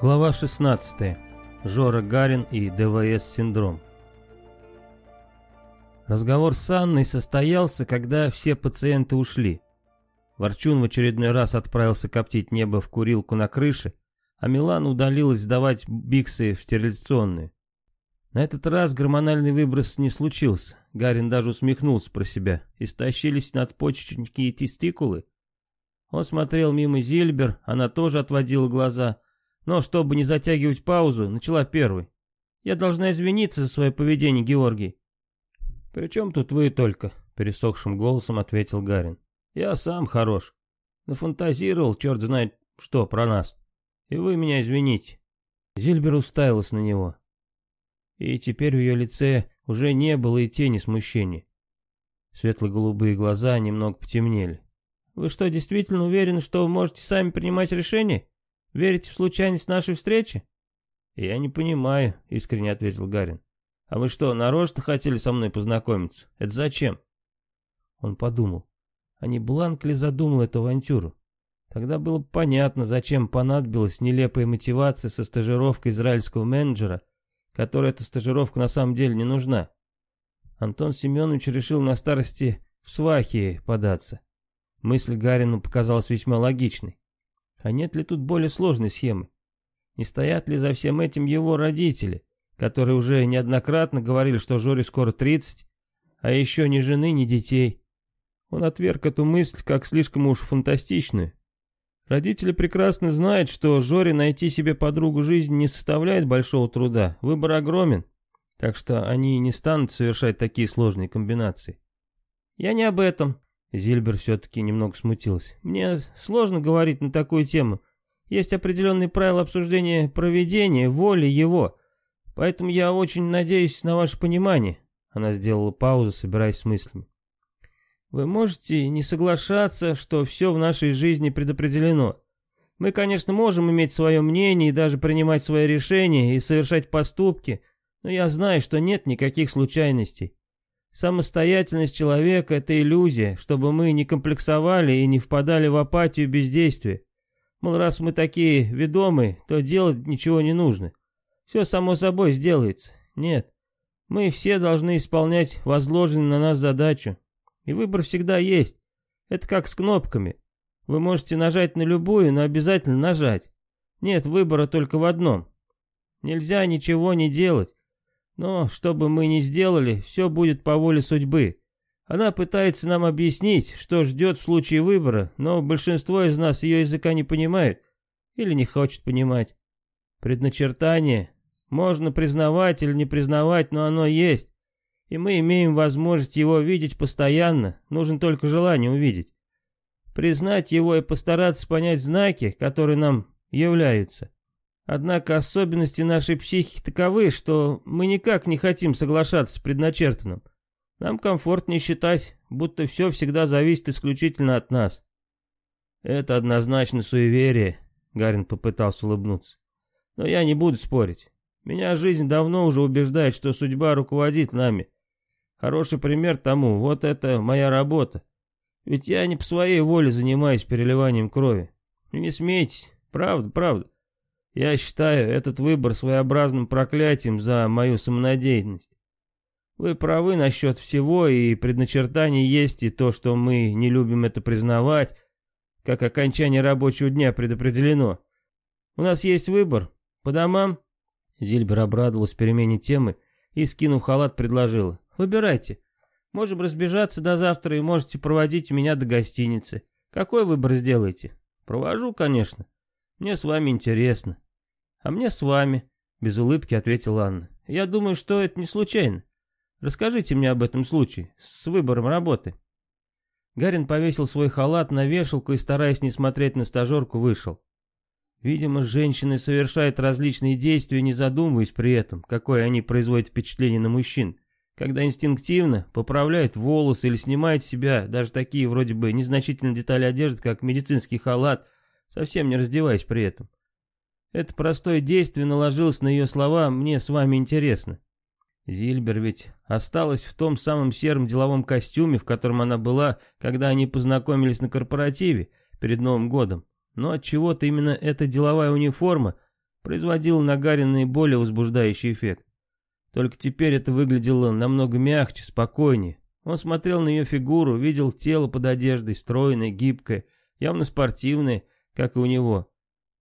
Глава 16. Жора Гарин и ДВС-синдром. Разговор с Анной состоялся, когда все пациенты ушли. Ворчун в очередной раз отправился коптить небо в курилку на крыше, а Милан удалилась сдавать биксы в стерилизационную. На этот раз гормональный выброс не случился. Гарин даже усмехнулся про себя. Истощились надпочечники и тестикулы. Он смотрел мимо Зильбер, она тоже отводила глаза — но, чтобы не затягивать паузу, начала первой. «Я должна извиниться за свое поведение, Георгий». «При чем тут вы только?» — пересохшим голосом ответил Гарин. «Я сам хорош. Нафантазировал, черт знает что, про нас. И вы меня извините». Зильбер уставилась на него. И теперь в ее лице уже не было и тени смущения. Светло-голубые глаза немного потемнели. «Вы что, действительно уверены, что вы можете сами принимать решения?» Верите в случайность нашей встречи?» «Я не понимаю», — искренне ответил Гарин. «А вы что, нарочно хотели со мной познакомиться? Это зачем?» Он подумал, а не Бланк ли задумал эту авантюру? Тогда было понятно, зачем понадобилась нелепая мотивация со стажировкой израильского менеджера, которой эта стажировка на самом деле не нужна. Антон Семенович решил на старости в свахи податься. Мысль Гарину показалась весьма логичной. А нет ли тут более сложной схемы? Не стоят ли за всем этим его родители, которые уже неоднократно говорили, что Жоре скоро 30, а еще ни жены, ни детей? Он отверг эту мысль как слишком уж фантастичную. Родители прекрасно знают, что Жоре найти себе подругу жизни не составляет большого труда, выбор огромен, так что они не станут совершать такие сложные комбинации. «Я не об этом», Зильбер все-таки немного смутился. «Мне сложно говорить на такую тему. Есть определенные правила обсуждения проведения, воли его. Поэтому я очень надеюсь на ваше понимание». Она сделала паузу, собираясь с мыслями. «Вы можете не соглашаться, что все в нашей жизни предопределено. Мы, конечно, можем иметь свое мнение и даже принимать свои решения и совершать поступки, но я знаю, что нет никаких случайностей. Самостоятельность человека — это иллюзия, чтобы мы не комплексовали и не впадали в апатию и бездействие. Мол, раз мы такие ведомые, то делать ничего не нужно. Все само собой сделается. Нет. Мы все должны исполнять возложенную на нас задачу. И выбор всегда есть. Это как с кнопками. Вы можете нажать на любую, но обязательно нажать. Нет выбора только в одном. Нельзя ничего не делать. Но, что бы мы ни сделали, все будет по воле судьбы. Она пытается нам объяснить, что ждет в случае выбора, но большинство из нас ее языка не понимает или не хочет понимать. Предначертание можно признавать или не признавать, но оно есть, и мы имеем возможность его видеть постоянно, нужно только желание увидеть. Признать его и постараться понять знаки, которые нам являются. Однако особенности нашей психики таковы, что мы никак не хотим соглашаться с предначертанным. Нам комфортнее считать, будто все всегда зависит исключительно от нас. Это однозначно суеверие, Гарин попытался улыбнуться. Но я не буду спорить. Меня жизнь давно уже убеждает, что судьба руководит нами. Хороший пример тому, вот это моя работа. Ведь я не по своей воле занимаюсь переливанием крови. Не смейтесь, правда, правда. Я считаю этот выбор своеобразным проклятием за мою самонадеянность. Вы правы насчет всего, и предначертание есть, и то, что мы не любим это признавать, как окончание рабочего дня предопределено. У нас есть выбор. По домам?» Зильбер обрадовалась перемене темы и, скинув халат, предложила. «Выбирайте. Можем разбежаться до завтра и можете проводить меня до гостиницы. Какой выбор сделаете?» «Провожу, конечно. Мне с вами интересно». «А мне с вами», — без улыбки ответила Анна. «Я думаю, что это не случайно. Расскажите мне об этом случае, с выбором работы». Гарин повесил свой халат на вешалку и, стараясь не смотреть на стажерку, вышел. Видимо, женщины совершают различные действия, не задумываясь при этом, какое они производят впечатление на мужчин, когда инстинктивно поправляют волосы или снимают с себя даже такие вроде бы незначительные детали одежды, как медицинский халат, совсем не раздеваясь при этом. Это простое действие наложилось на ее слова «мне с вами интересно». Зильбер ведь осталась в том самом сером деловом костюме, в котором она была, когда они познакомились на корпоративе перед Новым годом. Но от чего то именно эта деловая униформа производило на Гарри наиболее возбуждающий эффект. Только теперь это выглядело намного мягче, спокойнее. Он смотрел на ее фигуру, видел тело под одеждой, стройное, гибкое, явно спортивное, как и у него.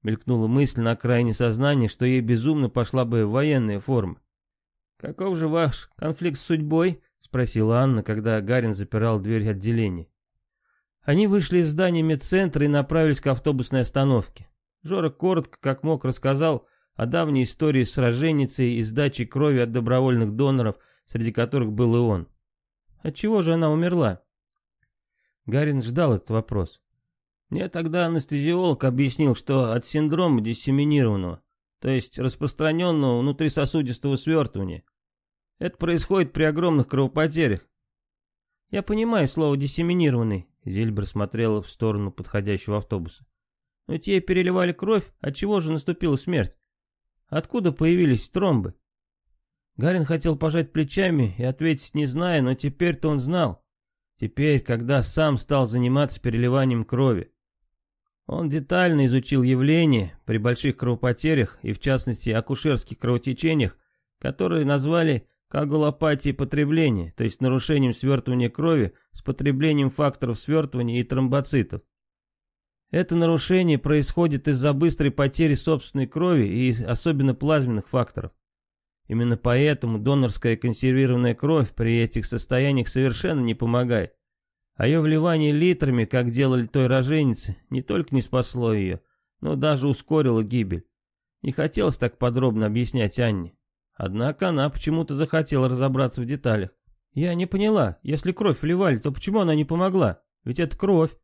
Мелькнула мысль на окраине сознания, что ей безумно пошла бы военная форма. «Каков же ваш конфликт с судьбой?» — спросила Анна, когда Гарин запирал дверь отделения. Они вышли из здания медцентра и направились к автобусной остановке. Жора коротко, как мог, рассказал о давней истории с роженицей и сдачей крови от добровольных доноров, среди которых был и он. Отчего же она умерла? Гарин ждал этот вопрос. Мне тогда анестезиолог объяснил, что от синдрома диссеминированного, то есть распространенного внутрисосудистого свертывания. Это происходит при огромных кровопотерях. Я понимаю слово «диссеминированный», Зильбер смотрела в сторону подходящего автобуса. Но ей переливали кровь, от чего же наступила смерть? Откуда появились тромбы? Гарин хотел пожать плечами и ответить не зная, но теперь-то он знал. Теперь, когда сам стал заниматься переливанием крови. Он детально изучил явление при больших кровопотерях и в частности акушерских кровотечениях, которые назвали коагулопатией потребления, то есть нарушением свертывания крови с потреблением факторов свертывания и тромбоцитов. Это нарушение происходит из-за быстрой потери собственной крови и особенно плазменных факторов. Именно поэтому донорская консервированная кровь при этих состояниях совершенно не помогает. А ее вливание литрами, как делали той роженице, не только не спасло ее, но даже ускорило гибель. Не хотелось так подробно объяснять Анне. Однако она почему-то захотела разобраться в деталях. Я не поняла, если кровь вливали, то почему она не помогла? Ведь это кровь.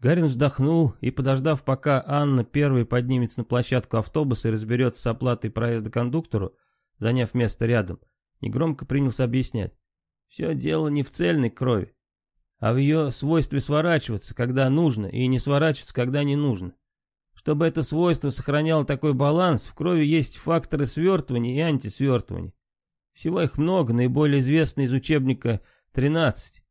Гарин вздохнул и, подождав, пока Анна первой поднимется на площадку автобуса и разберется с оплатой проезда кондуктору, заняв место рядом, негромко принялся объяснять. Все дело не в цельной крови, а в ее свойстве сворачиваться, когда нужно, и не сворачиваться, когда не нужно. Чтобы это свойство сохраняло такой баланс, в крови есть факторы свертывания и антисвертывания. Всего их много, наиболее известны из учебника 13.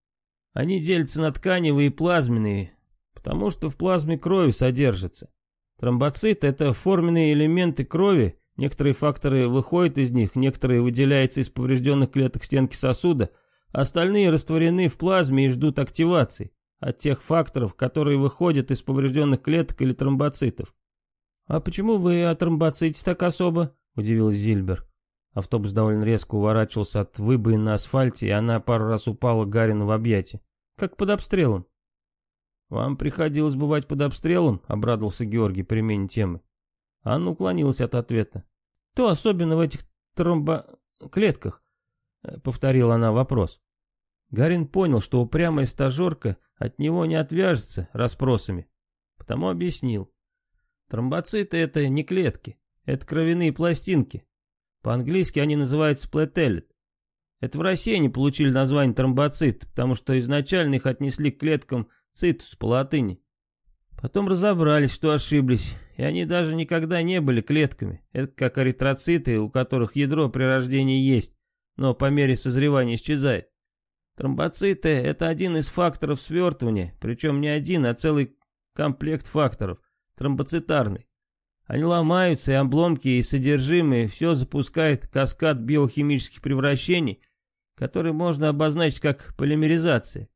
Они делятся на тканевые и плазменные, потому что в плазме крови содержатся. Тромбоциты – это форменные элементы крови, Некоторые факторы выходят из них, некоторые выделяются из поврежденных клеток стенки сосуда, остальные растворены в плазме и ждут активации от тех факторов, которые выходят из поврежденных клеток или тромбоцитов. «А почему вы о тромбоците так особо?» – удивилась Зильбер. Автобус довольно резко уворачивался от выбоин на асфальте, и она пару раз упала Гарину в объятия. Как под обстрелом. «Вам приходилось бывать под обстрелом?» — обрадовался Георгий перемене темы. Анна уклонилась от ответа. «То особенно в этих тромбоклетках?» — повторила она вопрос. Гарин понял, что упрямая стажерка от него не отвяжется расспросами, потому объяснил. Тромбоциты — это не клетки, это кровяные пластинки. По-английски они называются плетелет. Это в России они получили название тромбоцит, потому что изначально их отнесли к клеткам цитус по латыни. Потом разобрались, что ошиблись, и они даже никогда не были клетками. Это как эритроциты, у которых ядро при рождении есть, но по мере созревания исчезает. Тромбоциты – это один из факторов свертывания, причем не один, а целый комплект факторов, тромбоцитарный. Они ломаются, и обломки, и содержимое, все запускает каскад биохимических превращений, который можно обозначить как полимеризация.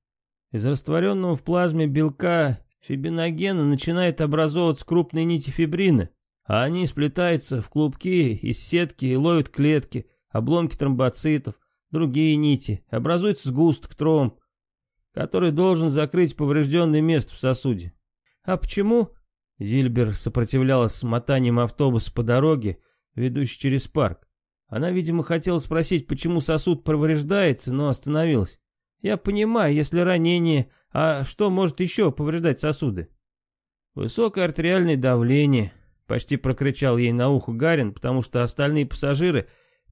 Из растворенного в плазме белка фибиногена начинает образовываться крупные нити фибрина, а они сплетаются в клубки из сетки и ловят клетки, обломки тромбоцитов, другие нити, образуется сгусток тромб, который должен закрыть поврежденное место в сосуде. А почему? Зильбер сопротивлялась мотанием автобуса по дороге, ведущей через парк. Она, видимо, хотела спросить, почему сосуд повреждается, но остановилась. Я понимаю, если ранение а что может еще повреждать сосуды? Высокое артериальное давление, почти прокричал ей на ухо Гарин, потому что остальные пассажиры,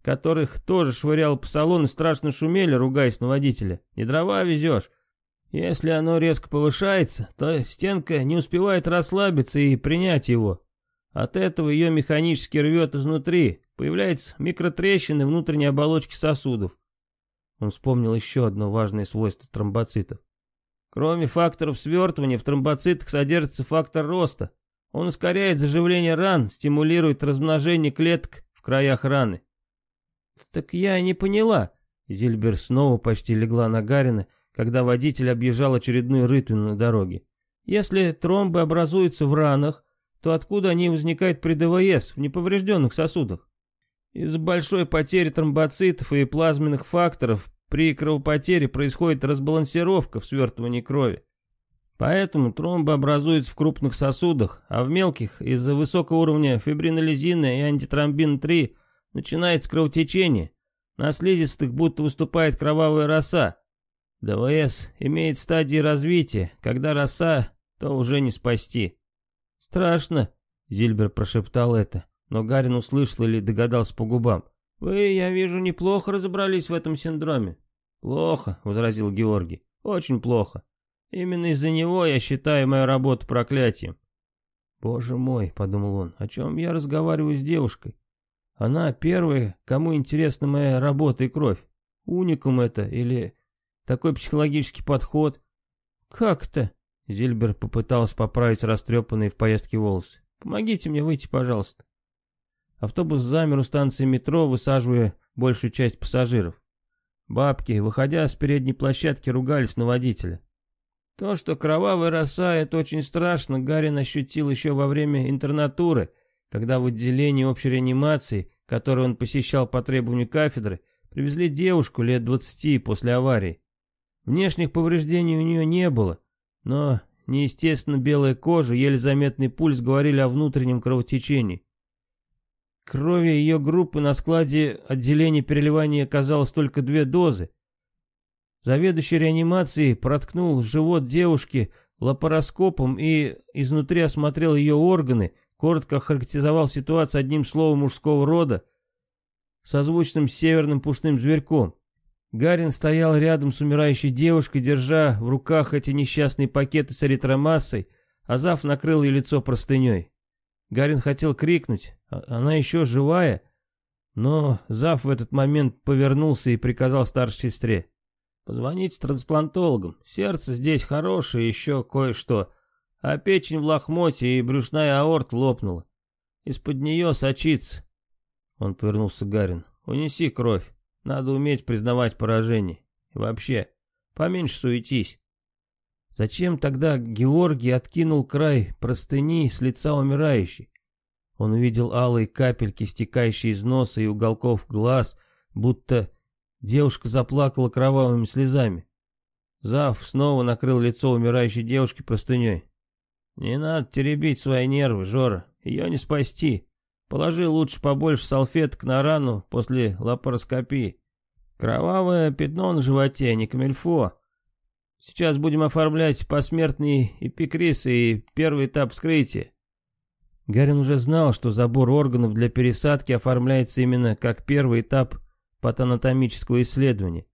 которых тоже швырял по салону, страшно шумели, ругаясь на водителя. Не дрова везешь. Если оно резко повышается, то стенка не успевает расслабиться и принять его. От этого ее механически рвет изнутри, появляются микротрещины внутренней оболочки сосудов. Он вспомнил еще одно важное свойство тромбоцитов. Кроме факторов свертывания, в тромбоцитах содержится фактор роста. Он ускоряет заживление ран, стимулирует размножение клеток в краях раны. Так я не поняла. Зильбер снова почти легла на Гарина, когда водитель объезжал очередную рытвину на дороге. Если тромбы образуются в ранах, то откуда они возникают при ДВС в неповрежденных сосудах? Из-за большой потери тромбоцитов и плазменных факторов при кровопотере происходит разбалансировка в свертывании крови. Поэтому тромбы образуются в крупных сосудах, а в мелких из-за высокого уровня фибринолизина и антитромбин-3 начинается кровотечение. На слизистых будто выступает кровавая роса. ДВС имеет стадии развития, когда роса, то уже не спасти. «Страшно», — Зильбер прошептал это, но Гарин услышал или догадался по губам. «Вы, я вижу, неплохо разобрались в этом синдроме». «Плохо», — возразил Георгий, — «очень плохо. Именно из-за него я считаю мою работу проклятием». «Боже мой», — подумал он, — «о чем я разговариваю с девушкой? Она первая, кому интересна моя работа и кровь. Уникум это или такой психологический подход?» «Как-то?» — Зильбер попытался поправить растрепанные в поездке волосы. «Помогите мне выйти, пожалуйста». Автобус замер у станции метро, высаживая большую часть пассажиров. Бабки, выходя с передней площадки, ругались на водителя. То, что кровавая роса, это очень страшно, Гарин ощутил еще во время интернатуры, когда в отделении общей реанимации, которое он посещал по требованию кафедры, привезли девушку лет двадцати после аварии. Внешних повреждений у нее не было, но неестественно белая кожа, еле заметный пульс говорили о внутреннем кровотечении. Крови ее группы на складе отделения переливания оказалось только две дозы, Заведующий реанимацией проткнул живот девушки лапароскопом и изнутри осмотрел ее органы, коротко охарактеризовал ситуацию одним словом мужского рода, созвучным с северным пушным зверьком. Гарин стоял рядом с умирающей девушкой, держа в руках эти несчастные пакеты с эритромассой, а Зав накрыл ее лицо простыней. Гарин хотел крикнуть, «А, она еще живая, но Зав в этот момент повернулся и приказал старшей сестре. Позвоните трансплантологам. Сердце здесь хорошее, еще кое-что. А печень в лохмоте и брюшная аорта лопнула. Из-под нее сочится. Он повернулся к Гарин. Унеси кровь. Надо уметь признавать поражение. И вообще, поменьше суетись. Зачем тогда Георгий откинул край простыни с лица умирающей? Он увидел алые капельки, стекающие из носа и уголков глаз, будто Девушка заплакала кровавыми слезами. Зав снова накрыл лицо умирающей девушки простыней. «Не надо теребить свои нервы, Жора, ее не спасти. Положи лучше побольше салфеток на рану после лапароскопии. Кровавое пятно на животе, не камельфо. Сейчас будем оформлять посмертный эпикриз и первый этап вскрытия». Гарин уже знал, что забор органов для пересадки оформляется именно как первый этап патанатомического исследования.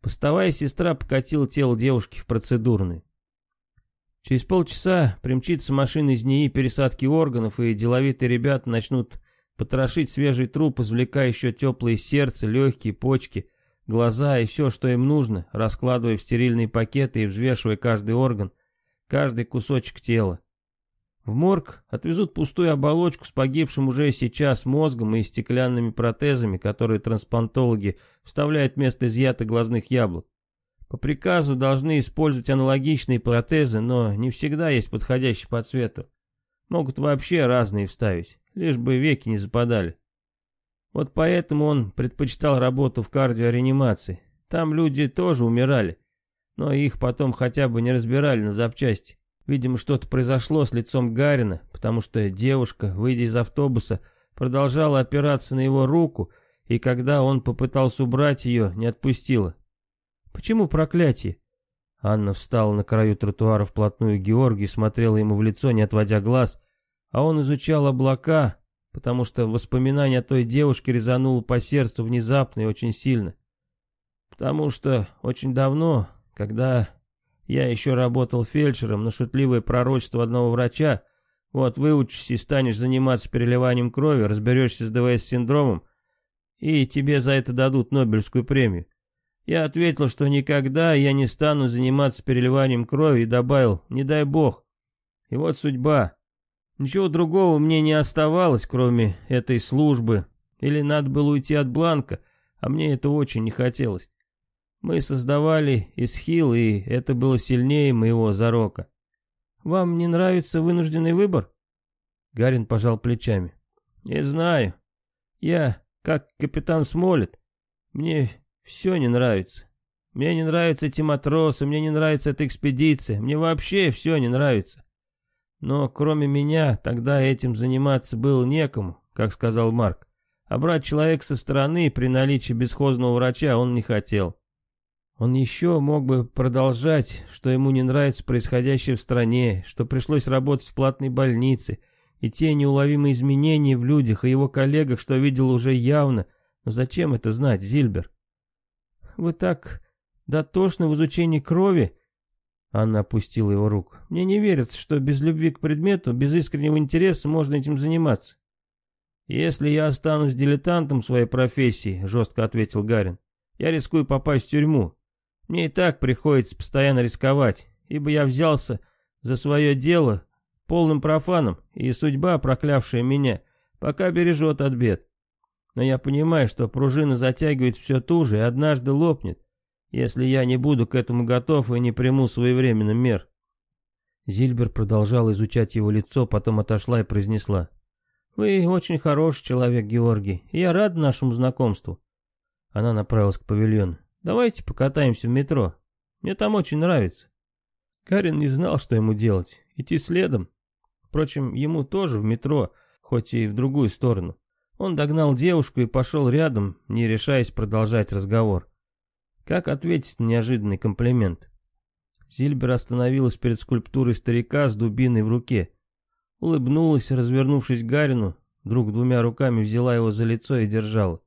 Постовая сестра покатила тело девушки в процедурный. Через полчаса примчится машина из НИИ пересадки органов, и деловитые ребята начнут потрошить свежий труп, извлекая еще теплые сердце, легкие, почки, глаза и все, что им нужно, раскладывая в стерильные пакеты и взвешивая каждый орган, каждый кусочек тела. В морг отвезут пустую оболочку с погибшим уже сейчас мозгом и стеклянными протезами, которые трансплантологи вставляют вместо изъятых глазных яблок. По приказу должны использовать аналогичные протезы, но не всегда есть подходящие по цвету. Могут вообще разные вставить, лишь бы веки не западали. Вот поэтому он предпочитал работу в кардиореанимации. Там люди тоже умирали, но их потом хотя бы не разбирали на запчасти. Видимо, что-то произошло с лицом Гарина, потому что девушка, выйдя из автобуса, продолжала опираться на его руку, и когда он попытался убрать ее, не отпустила. «Почему проклятие?» Анна встала на краю тротуара вплотную к Георгию, смотрела ему в лицо, не отводя глаз, а он изучал облака, потому что воспоминание о той девушке резануло по сердцу внезапно и очень сильно. Потому что очень давно, когда я еще работал фельдшером, но шутливое пророчество одного врача, вот выучишься и станешь заниматься переливанием крови, разберешься с ДВС-синдромом, и тебе за это дадут Нобелевскую премию. Я ответил, что никогда я не стану заниматься переливанием крови и добавил, не дай бог. И вот судьба. Ничего другого мне не оставалось, кроме этой службы. Или надо было уйти от Бланка, а мне это очень не хотелось. Мы создавали Исхил, и это было сильнее моего зарока. Вам не нравится вынужденный выбор? Гарин пожал плечами. Не знаю. Я, как капитан Смолет, мне все не нравится. Мне не нравятся эти матросы, мне не нравится эта экспедиция, мне вообще все не нравится. Но кроме меня тогда этим заниматься было некому, как сказал Марк. А брать человека со стороны при наличии бесхозного врача он не хотел. Он еще мог бы продолжать, что ему не нравится происходящее в стране, что пришлось работать в платной больнице, и те неуловимые изменения в людях и его коллегах, что видел уже явно. Но зачем это знать, Зильбер? Вы так дотошны в изучении крови, Анна опустила его руку. «Мне не верится, что без любви к предмету, без искреннего интереса можно этим заниматься». «Если я останусь дилетантом своей профессии», — жестко ответил Гарин, — «я рискую попасть в тюрьму. Мне и так приходится постоянно рисковать, ибо я взялся за свое дело полным профаном, и судьба, проклявшая меня, пока бережет от бед. Но я понимаю, что пружина затягивает все туже и однажды лопнет, если я не буду к этому готов и не приму своевременно мер. Зильбер продолжал изучать его лицо, потом отошла и произнесла. «Вы очень хороший человек, Георгий, и я рад нашему знакомству». Она направилась к павильону. «Давайте покатаемся в метро. Мне там очень нравится». Карин не знал, что ему делать. Идти следом. Впрочем, ему тоже в метро, хоть и в другую сторону. Он догнал девушку и пошел рядом, не решаясь продолжать разговор. Как ответить на неожиданный комплимент? Зильбер остановилась перед скульптурой старика с дубиной в руке. Улыбнулась, развернувшись к Гарину, вдруг двумя руками взяла его за лицо и держала.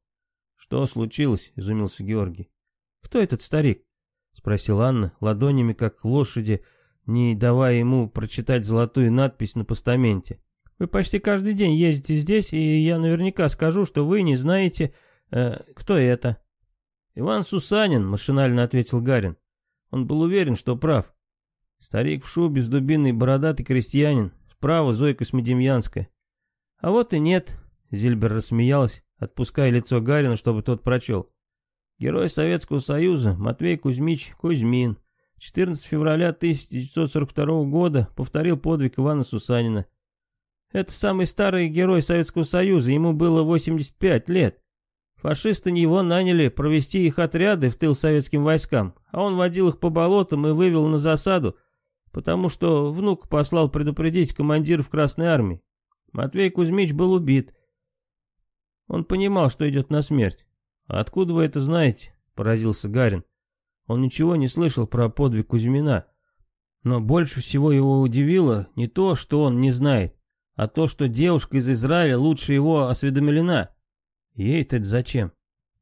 «Что случилось?» — изумился Георгий. «Кто этот старик?» — спросила Анна, ладонями, как лошади, не давая ему прочитать золотую надпись на постаменте. «Вы почти каждый день ездите здесь, и я наверняка скажу, что вы не знаете, э, кто это». «Иван Сусанин», — машинально ответил Гарин. Он был уверен, что прав. Старик в шубе с дубиной бородатый крестьянин, справа Зойка Смедемьянская. «А вот и нет», — Зильбер рассмеялась, отпуская лицо Гарина, чтобы тот прочел. Герой Советского Союза Матвей Кузьмич Кузьмин. 14 февраля 1942 года повторил подвиг Ивана Сусанина. Это самый старый герой Советского Союза, ему было 85 лет. Фашисты его наняли провести их отряды в тыл советским войскам, а он водил их по болотам и вывел на засаду, потому что внук послал предупредить командиров Красной Армии. Матвей Кузьмич был убит. Он понимал, что идет на смерть. «А откуда вы это знаете?» — поразился Гарин. Он ничего не слышал про подвиг Кузьмина. Но больше всего его удивило не то, что он не знает, а то, что девушка из Израиля лучше его осведомлена. Ей-то зачем?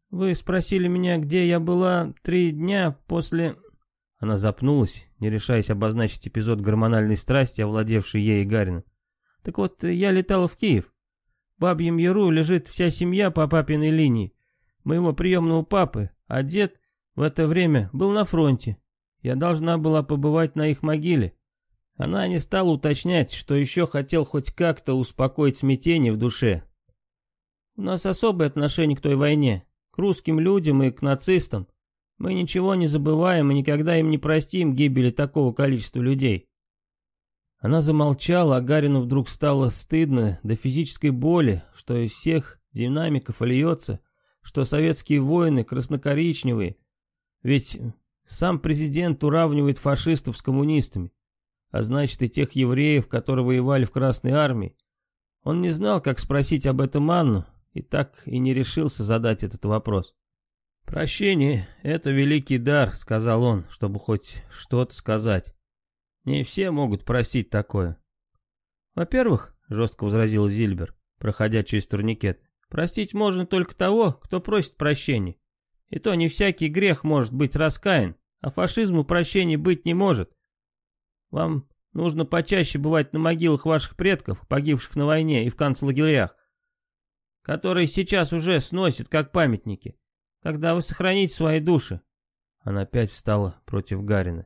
Вы спросили меня, где я была три дня после... Она запнулась, не решаясь обозначить эпизод гормональной страсти, овладевшей ей и Гарина. Так вот, я летала в Киев. В Бабьем Яру лежит вся семья по папиной линии. Моего приемного папы, а дед в это время был на фронте. Я должна была побывать на их могиле. Она не стала уточнять, что еще хотел хоть как-то успокоить смятение в душе, у нас особое отношение к той войне, к русским людям и к нацистам. Мы ничего не забываем и никогда им не простим гибели такого количества людей. Она замолчала, а Гарину вдруг стало стыдно до физической боли, что из всех динамиков льется, что советские воины краснокоричневые. Ведь сам президент уравнивает фашистов с коммунистами, а значит и тех евреев, которые воевали в Красной Армии. Он не знал, как спросить об этом Анну, и так и не решился задать этот вопрос. «Прощение — это великий дар», — сказал он, чтобы хоть что-то сказать. «Не все могут простить такое». «Во-первых», — жестко возразил Зильбер, проходя через турникет, «простить можно только того, кто просит прощения. И то не всякий грех может быть раскаян, а фашизму прощения быть не может. Вам нужно почаще бывать на могилах ваших предков, погибших на войне и в концлагерях, которые сейчас уже сносят как памятники, когда вы сохраните свои души. Она опять встала против Гарина.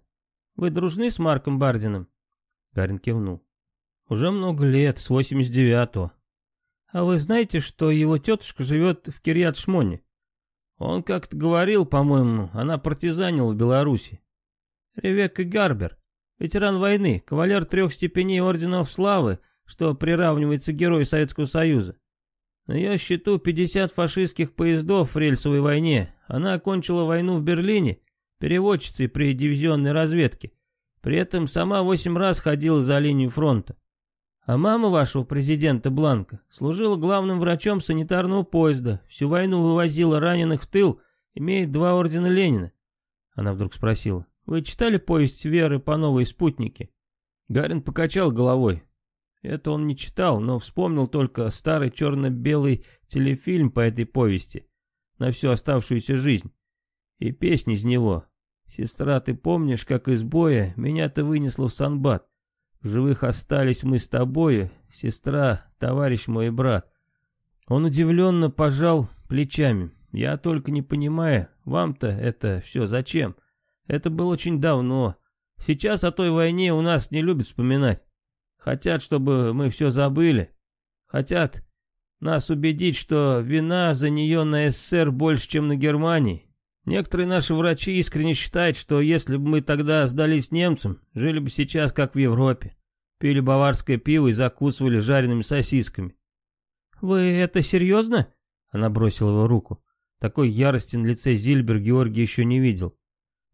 Вы дружны с Марком Бардином? Гарин кивнул. Уже много лет, с 89-го. А вы знаете, что его тетушка живет в Кирьят-Шмоне? Он как-то говорил, по-моему, она партизанила в Беларуси. Ревекка Гарбер, ветеран войны, кавалер трех степеней орденов славы, что приравнивается к герою Советского Союза. На ее счету 50 фашистских поездов в рельсовой войне. Она окончила войну в Берлине, переводчицей при дивизионной разведке. При этом сама восемь раз ходила за линию фронта. А мама вашего президента Бланка служила главным врачом санитарного поезда, всю войну вывозила раненых в тыл, имеет два ордена Ленина. Она вдруг спросила, вы читали повесть Веры по новой спутнике? Гарин покачал головой. Это он не читал, но вспомнил только старый черно-белый телефильм по этой повести на всю оставшуюся жизнь. И песни из него. «Сестра, ты помнишь, как из боя меня ты вынесла в Санбат? В живых остались мы с тобою, сестра, товарищ мой и брат. Он удивленно пожал плечами. Я только не понимаю, вам-то это все зачем? Это было очень давно. Сейчас о той войне у нас не любят вспоминать. Хотят, чтобы мы все забыли. Хотят нас убедить, что вина за нее на СССР больше, чем на Германии. Некоторые наши врачи искренне считают, что если бы мы тогда сдались немцам, жили бы сейчас как в Европе. Пили баварское пиво и закусывали жареными сосисками. «Вы это серьезно?» Она бросила его руку. Такой ярости на лице Зильбер Георгий еще не видел.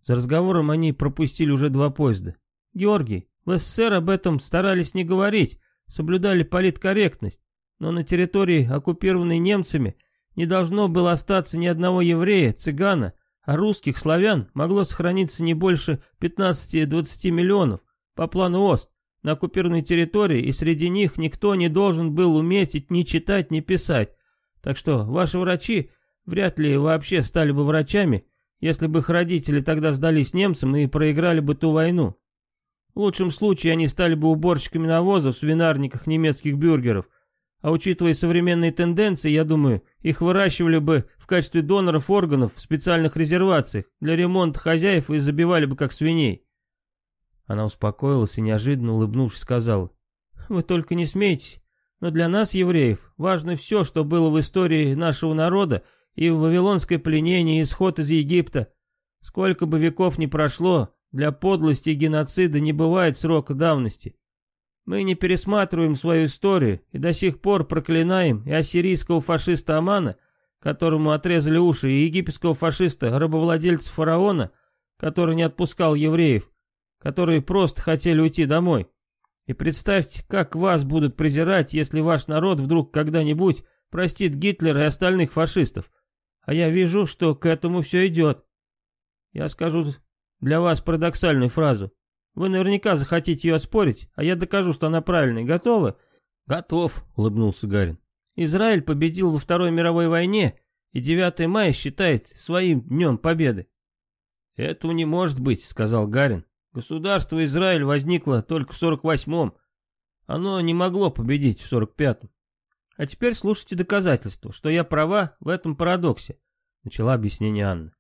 За разговором они пропустили уже два поезда. «Георгий, в СССР об этом старались не говорить, соблюдали политкорректность, но на территории, оккупированной немцами, не должно было остаться ни одного еврея, цыгана, а русских славян могло сохраниться не больше 15-20 миллионов по плану ОСТ на оккупированной территории, и среди них никто не должен был уметь ни читать, ни писать. Так что ваши врачи вряд ли вообще стали бы врачами, если бы их родители тогда сдались немцам и проиграли бы ту войну. В лучшем случае они стали бы уборщиками навозов в свинарниках немецких бюргеров, а учитывая современные тенденции, я думаю, их выращивали бы в качестве доноров органов в специальных резервациях для ремонта хозяев и забивали бы как свиней. Она успокоилась и неожиданно улыбнувшись сказала, «Вы только не смейтесь, но для нас, евреев, важно все, что было в истории нашего народа и в вавилонское пленение и исход из Египта. Сколько бы веков ни прошло, для подлости и геноцида не бывает срока давности. Мы не пересматриваем свою историю и до сих пор проклинаем и ассирийского фашиста Амана, которому отрезали уши, и египетского фашиста-рабовладельца фараона, который не отпускал евреев, которые просто хотели уйти домой. И представьте, как вас будут презирать, если ваш народ вдруг когда-нибудь простит Гитлера и остальных фашистов. А я вижу, что к этому все идет. Я скажу для вас парадоксальную фразу. Вы наверняка захотите ее оспорить, а я докажу, что она правильная. Готовы? Готов, улыбнулся Гарин. Израиль победил во Второй мировой войне, и 9 мая считает своим днем победы. Этого не может быть, сказал Гарин. Государство Израиль возникло только в 48-м. Оно не могло победить в 45-м. А теперь слушайте доказательства, что я права в этом парадоксе, начала объяснение Анна.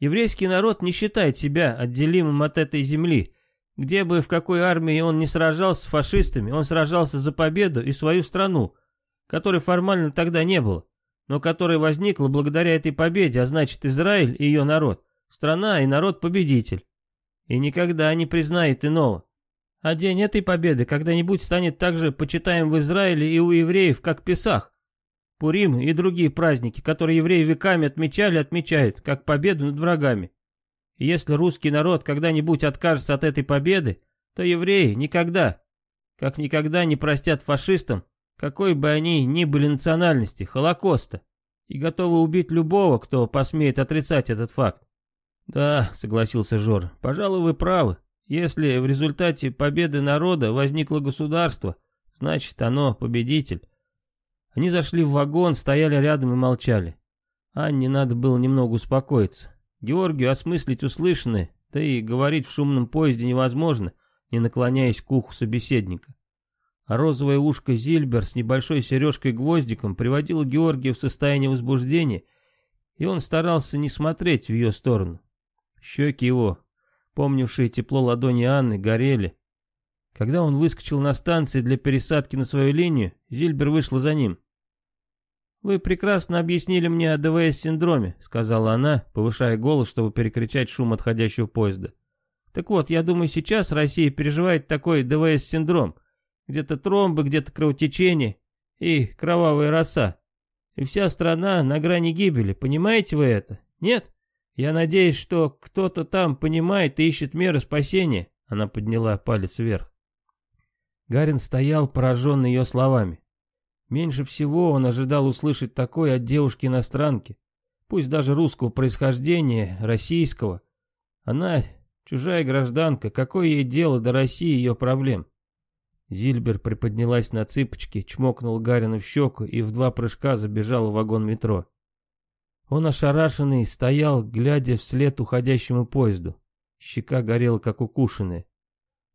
Еврейский народ не считает себя отделимым от этой земли, где бы в какой армии он не сражался с фашистами, он сражался за победу и свою страну, которой формально тогда не было, но которая возникла благодаря этой победе, а значит Израиль и ее народ, страна и народ-победитель. И никогда не признает иного. А день этой победы когда-нибудь станет так же почитаем в Израиле и у евреев, как Песах, Пурим и другие праздники, которые евреи веками отмечали, отмечают, как победу над врагами. И если русский народ когда-нибудь откажется от этой победы, то евреи никогда, как никогда не простят фашистам, какой бы они ни были национальности, Холокоста, и готовы убить любого, кто посмеет отрицать этот факт. Да, согласился Жор, пожалуй, вы правы. Если в результате победы народа возникло государство, значит оно победитель. Они зашли в вагон, стояли рядом и молчали. Анне надо было немного успокоиться. Георгию осмыслить услышанное, да и говорить в шумном поезде невозможно, не наклоняясь к уху собеседника. А розовое ушко Зильбер с небольшой сережкой-гвоздиком приводило Георгия в состояние возбуждения, и он старался не смотреть в ее сторону. Щеки его, помнившие тепло ладони Анны, горели. Когда он выскочил на станции для пересадки на свою линию, Зильбер вышла за ним. «Вы прекрасно объяснили мне о ДВС-синдроме», — сказала она, повышая голос, чтобы перекричать шум отходящего поезда. «Так вот, я думаю, сейчас Россия переживает такой ДВС-синдром. Где-то тромбы, где-то кровотечение и кровавая роса. И вся страна на грани гибели, понимаете вы это? Нет? Я надеюсь, что кто-то там понимает и ищет меры спасения». Она подняла палец вверх. Гарин стоял, пораженный ее словами. Меньше всего он ожидал услышать такое от девушки-иностранки, пусть даже русского происхождения, российского. Она чужая гражданка, какое ей дело до России и ее проблем? Зильбер приподнялась на цыпочки, чмокнул Гарина в щеку и в два прыжка забежал в вагон метро. Он ошарашенный стоял, глядя вслед уходящему поезду. Щека горела, как укушенная.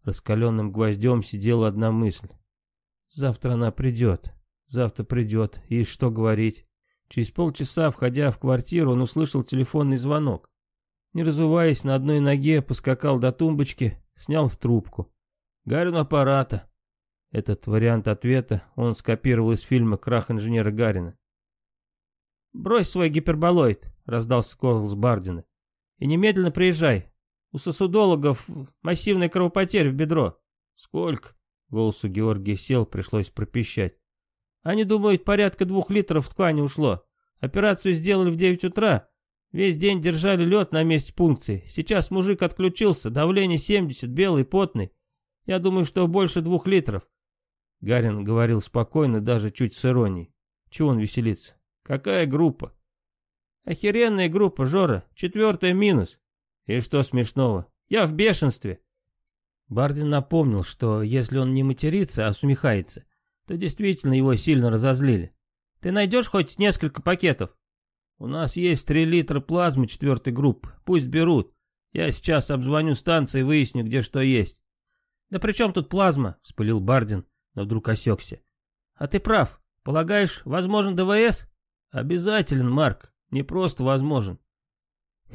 Раскаленным гвоздем сидела одна мысль. Завтра она придет. Завтра придет. И что говорить? Через полчаса, входя в квартиру, он услышал телефонный звонок. Не разуваясь, на одной ноге поскакал до тумбочки, снял трубку. Гарин аппарата. Этот вариант ответа он скопировал из фильма «Крах инженера Гарина». «Брось свой гиперболоид», — раздался голос Бардина. «И немедленно приезжай. У сосудологов массивная кровопотеря в бедро. Сколько? Голос у Георгия сел, пришлось пропищать. Они думают, порядка двух литров ткани ушло. Операцию сделали в девять утра. Весь день держали лед на месте пункции. Сейчас мужик отключился, давление 70, белый, потный. Я думаю, что больше двух литров. Гарин говорил спокойно, даже чуть с иронией. Чего он веселится? Какая группа? Охеренная группа, Жора. Четвертая минус. И что смешного? Я в бешенстве. Бардин напомнил, что если он не матерится, а сумехается, то действительно его сильно разозлили. Ты найдешь хоть несколько пакетов? У нас есть три литра плазмы четвертой группы. Пусть берут. Я сейчас обзвоню станции и выясню, где что есть. Да при чем тут плазма? Вспылил Бардин, но вдруг осекся. А ты прав. Полагаешь, возможен ДВС? Обязателен, Марк. Не просто возможен.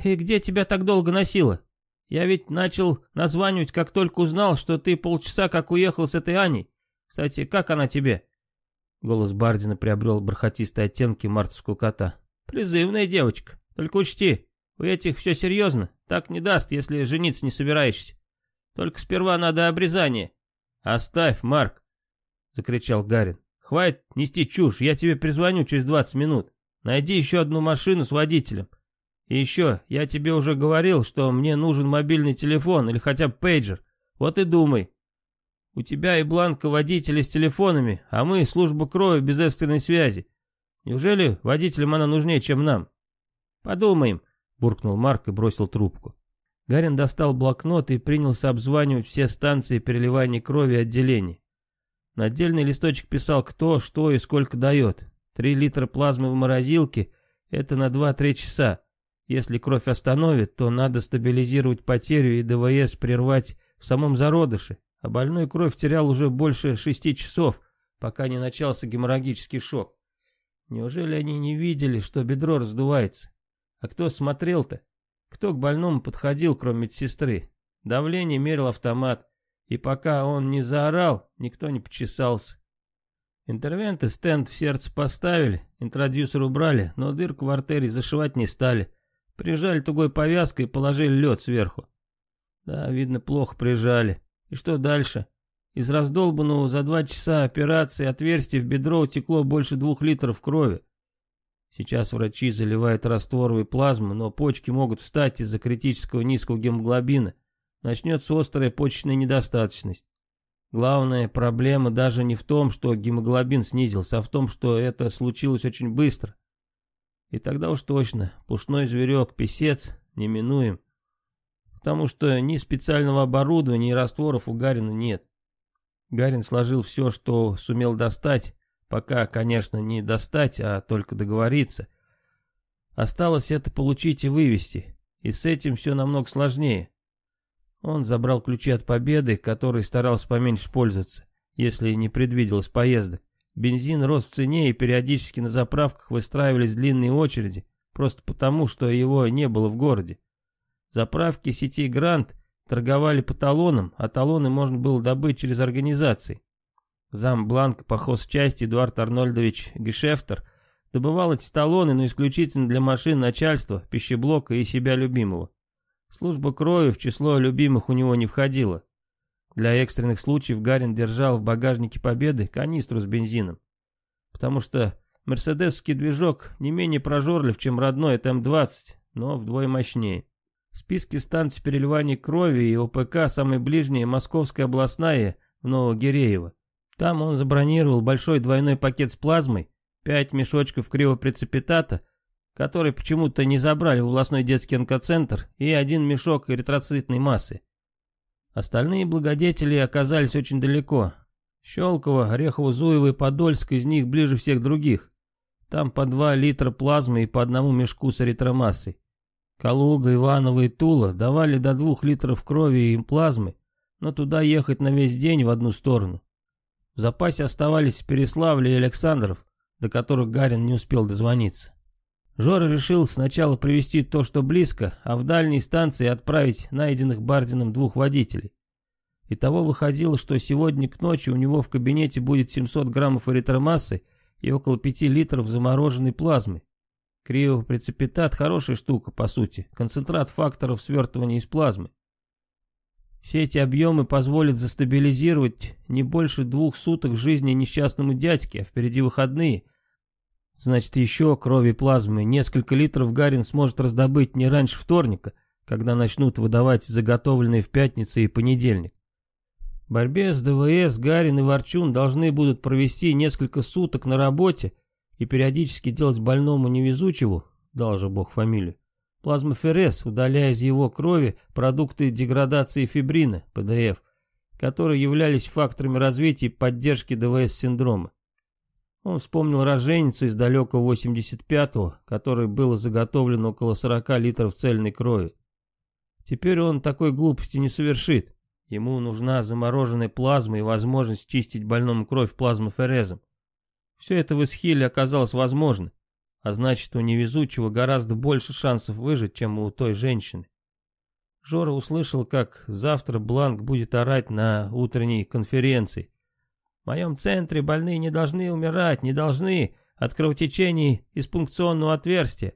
«И где тебя так долго носило? Я ведь начал названивать, как только узнал, что ты полчаса как уехал с этой Аней. Кстати, как она тебе?» Голос Бардина приобрел бархатистые оттенки мартовского кота. «Призывная девочка. Только учти, у этих все серьезно. Так не даст, если жениться не собираешься. Только сперва надо обрезание». «Оставь, Марк!» — закричал Гарин. «Хватит нести чушь, я тебе призвоню через двадцать минут. Найди еще одну машину с водителем. И еще, я тебе уже говорил, что мне нужен мобильный телефон или хотя бы пейджер. Вот и думай. У тебя и бланка водителя с телефонами, а мы служба крови без экстренной связи. Неужели водителям она нужнее, чем нам? Подумаем, буркнул Марк и бросил трубку. Гарин достал блокнот и принялся обзванивать все станции переливания крови отделений. На отдельный листочек писал, кто, что и сколько дает. Три литра плазмы в морозилке — это на два-три часа. Если кровь остановит, то надо стабилизировать потерю и ДВС прервать в самом зародыше, а больной кровь терял уже больше шести часов, пока не начался геморрагический шок. Неужели они не видели, что бедро раздувается? А кто смотрел-то? Кто к больному подходил, кроме медсестры? Давление мерил автомат, и пока он не заорал, никто не почесался. Интервенты стенд в сердце поставили, интродюсер убрали, но дырку в артерии зашивать не стали. Прижали тугой повязкой и положили лед сверху. Да, видно, плохо прижали. И что дальше? Из раздолбанного за два часа операции отверстия в бедро утекло больше двух литров крови. Сейчас врачи заливают растворовой плазму, но почки могут встать из-за критического низкого гемоглобина. Начнется острая почечная недостаточность. Главная проблема даже не в том, что гемоглобин снизился, а в том, что это случилось очень быстро. И тогда уж точно, пушной зверек, писец, неминуем. Потому что ни специального оборудования, ни растворов у Гарина нет. Гарин сложил все, что сумел достать, пока, конечно, не достать, а только договориться. Осталось это получить и вывести, и с этим все намного сложнее. Он забрал ключи от победы, которой старался поменьше пользоваться, если не предвиделось поездок. Бензин рос в цене и периодически на заправках выстраивались длинные очереди, просто потому, что его не было в городе. Заправки сети Грант торговали по талонам, а талоны можно было добыть через организации. Зам Бланк по хозчасти Эдуард Арнольдович Гешефтер добывал эти талоны, но исключительно для машин начальства, пищеблока и себя любимого. Служба крови в число любимых у него не входила. Для экстренных случаев Гарин держал в багажнике Победы канистру с бензином. Потому что мерседесский движок не менее прожорлив, чем родной ТМ-20, но вдвое мощнее. В списке станций переливания крови и ОПК самая ближняя Московская областная в Новогиреево. Там он забронировал большой двойной пакет с плазмой, пять мешочков кривопрецепитата, который почему-то не забрали в областной детский онкоцентр, и один мешок эритроцитной массы. Остальные благодетели оказались очень далеко. Щелково, Орехово, Зуево и Подольск из них ближе всех других. Там по два литра плазмы и по одному мешку с эритромассой. Калуга, Иваново и Тула давали до двух литров крови и плазмы, но туда ехать на весь день в одну сторону. В запасе оставались Переславль и Александров, до которых Гарин не успел дозвониться. Жора решил сначала привезти то, что близко, а в дальней станции отправить найденных Бардином двух водителей. Итого выходило, что сегодня к ночи у него в кабинете будет 700 граммов эритромассы и около 5 литров замороженной плазмы. Криопрецепитат – хорошая штука, по сути, концентрат факторов свертывания из плазмы. Все эти объемы позволят застабилизировать не больше двух суток жизни несчастному дядьке, а впереди выходные. Значит, еще крови плазмы несколько литров Гарин сможет раздобыть не раньше вторника, когда начнут выдавать заготовленные в пятницу и понедельник. В борьбе с ДВС Гарин и Ворчун должны будут провести несколько суток на работе и периодически делать больному невезучему, дал же бог фамилию, Плазмоферез, удаляя из его крови продукты деградации фибрина, ПДФ, которые являлись факторами развития и поддержки ДВС-синдрома. Он вспомнил роженицу из далекого 85-го, которой было заготовлено около 40 литров цельной крови. Теперь он такой глупости не совершит. Ему нужна замороженная плазма и возможность чистить больному кровь плазмоферезом. Все это в Исхиле оказалось возможно а значит, у невезучего гораздо больше шансов выжить, чем у той женщины. Жора услышал, как завтра Бланк будет орать на утренней конференции. В моем центре больные не должны умирать, не должны от кровотечений из пункционного отверстия.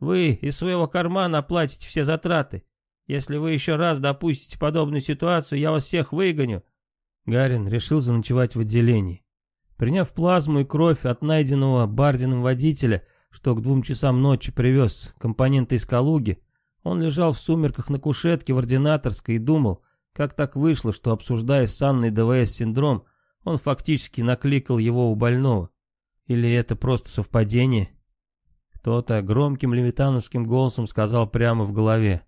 Вы из своего кармана оплатите все затраты. Если вы еще раз допустите подобную ситуацию, я вас всех выгоню. Гарин решил заночевать в отделении. Приняв плазму и кровь от найденного Бардином водителя, что к двум часам ночи привез компоненты из Калуги, он лежал в сумерках на кушетке в ординаторской и думал, как так вышло, что, обсуждая с Анной ДВС-синдром, он фактически накликал его у больного. Или это просто совпадение? Кто-то громким левитановским голосом сказал прямо в голове.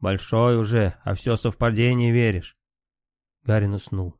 «Большой уже, а все совпадение веришь». Гарин уснул.